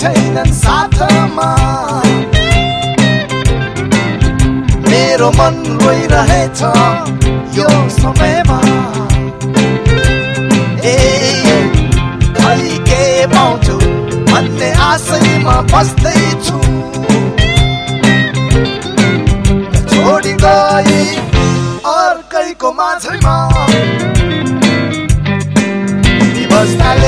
छैनन् साथमा। मेरो मन रोइरहेछ यो समयमा। ए खै के पाउँछु भन्ने आशैमा बस्दैछु। छोडी गए अर्कैको माझैमा। बस्नाले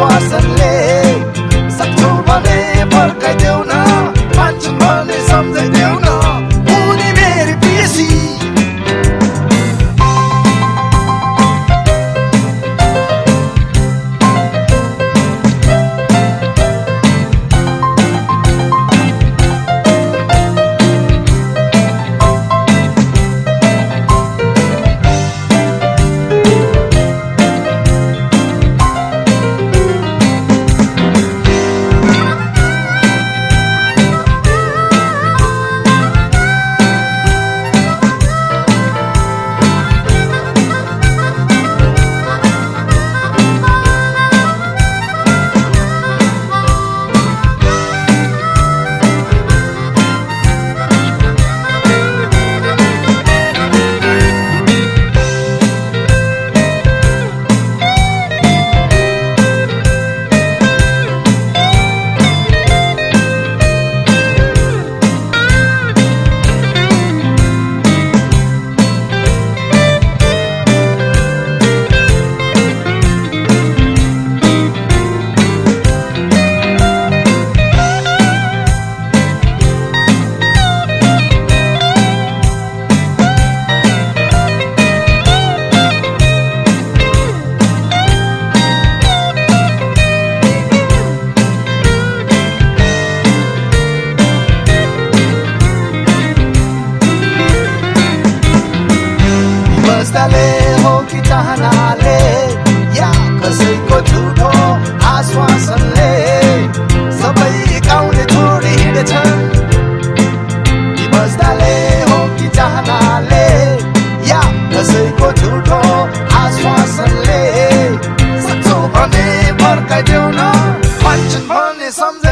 choice something.